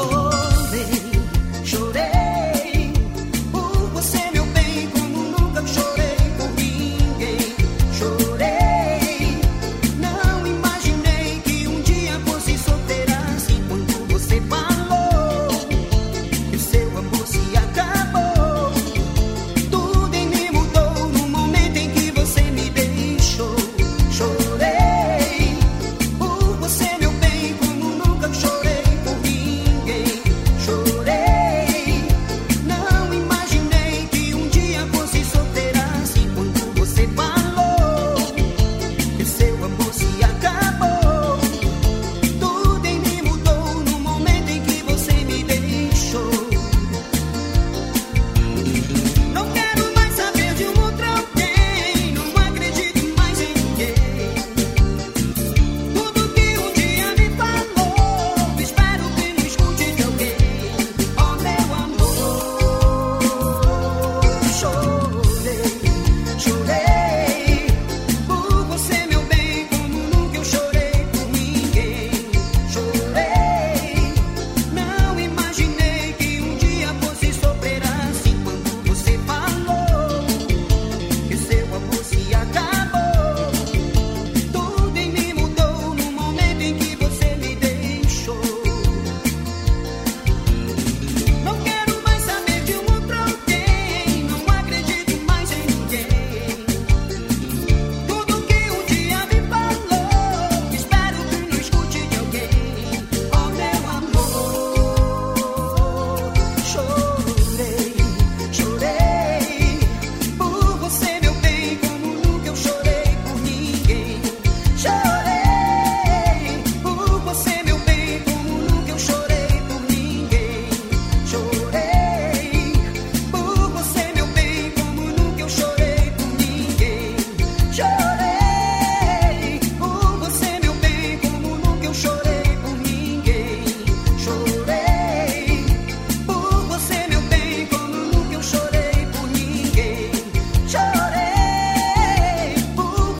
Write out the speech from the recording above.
Oh.